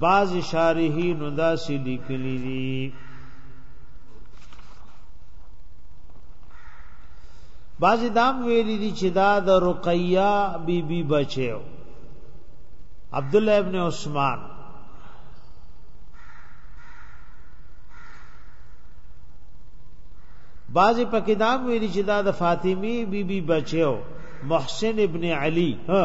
بعض شارحین دا سی لیکلی دی بعض دام ویلی دی چې دا د رقیہ بی بی بچیو عبد الله ابن عثمان بعض پکې دام ویلی چې دا د فاطمی بی بی بچیو محسن ابن علی ها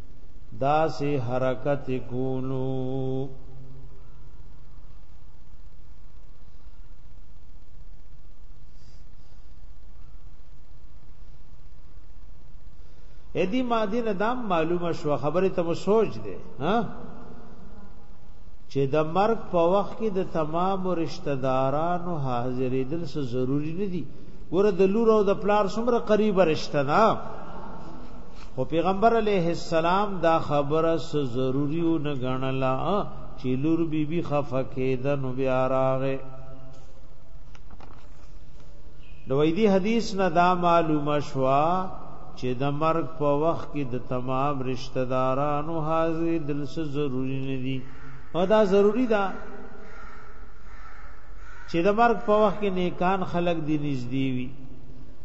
دا سي حرکت کولو اې دې ماده نه دا معلومه شو خبره ته مو سوچ دې ها چې د مرګ په وخت کې د تمام رشتہ دارانو حاضرېدل څه ضروری نه دي ګوره د لور او د پلار څومره قریب رشتہ ده خو پیغمبر علیه السلام دا خبره سو ضروری و نه غنلا چې لور بی بی خفکه د نو بیا راغه دوی دی حدیث نه دا معلومه شوا چې د مرګ په وخت کې د تمام رشتہ دارانو حاضر دل سره ضروری نه دي او دا ضروری ده چې د مرګ په وخت کې نیکان خلق دي نږدې وي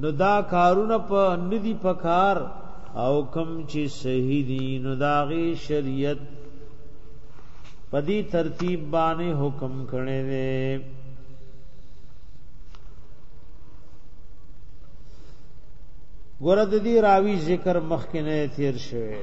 نو دا کارونه په ندی پکار او کم چې صحیح دي نو دا غي شریعت پدی ترتیب باندې حکم کړي دي ګور د دې راوی ذکر مخکې نه تیر شوی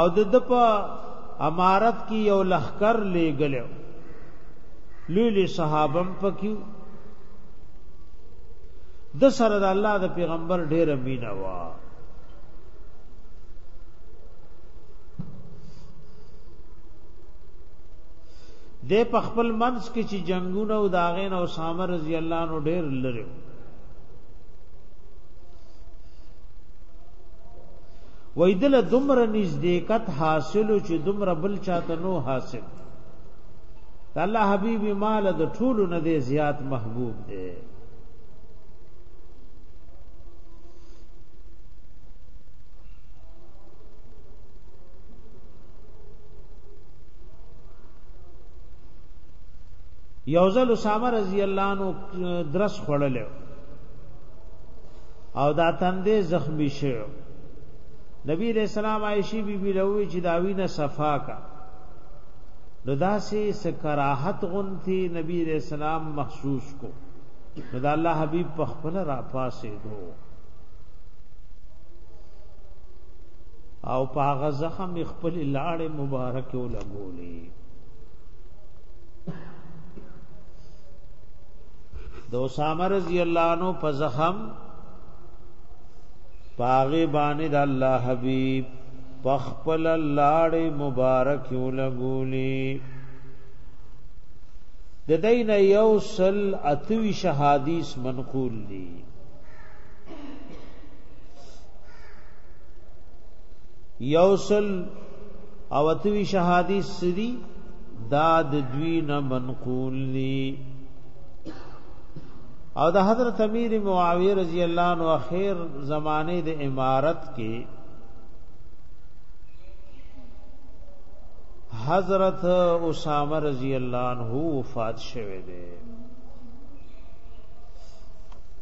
او د د په امارت کې یو لخر لېګلو لوی لوی صحابم پکې د سره د الله د پیغمبر ډېر مینه وا دی په خپل منځ کې چې جنگونه او داغین او سامر رضی الله عنه ډیر لري وای دل دمر نزدېکت حاصل چې دمر بل چاته نو حاصل الله حبیب مال د ټولو نه دی زیات محبوب دی یوزل اسامه رضی الله عنه درس خړل او دا تندې زخمی شو نبی رسول الله عائشی بی بی لوی چې دا وینه صفا کا نو داسې سکراحت غنتی نبی رسول الله محسوس کو نو دا الله حبیب په خپل را پاسې دوه او په هغه زخم خپل لاړې مبارک ولګولې د اسامه رضی الله عنه په زخم پاغه باندې د الله حبیب پخپل لاړې مبارک ولګولې د دین یو سل اتوی شهادیث منقول دي یوصل او اتوی شهادی سری دا د دوی نه منقول دی او د حضرت امیر معاویه رضی الله عنه اخر زمانه د امارت کې حضرت اسامه رضی الله عنه وفات شوه دی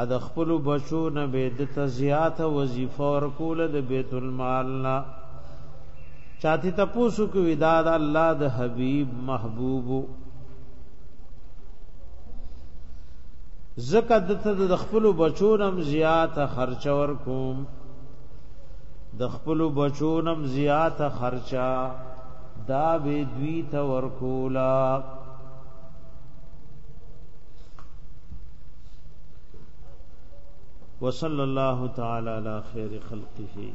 ا د خپل بچو نه به د تزيات وظیفه ور کول د بیت المال نه چاته تاسو کو وداد الله د حبيب محبوب زکه د ته د خپل بچو نم زیات خرچ ور کوم د خپل بچو نم زیات خرچا دا به دوی ته ور کولا وصلى الله تعالى على خير خلقه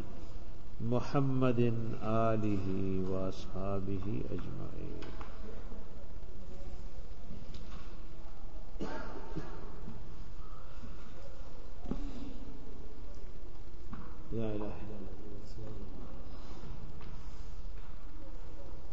محمد آله واصحابه اجمعين لا اله الا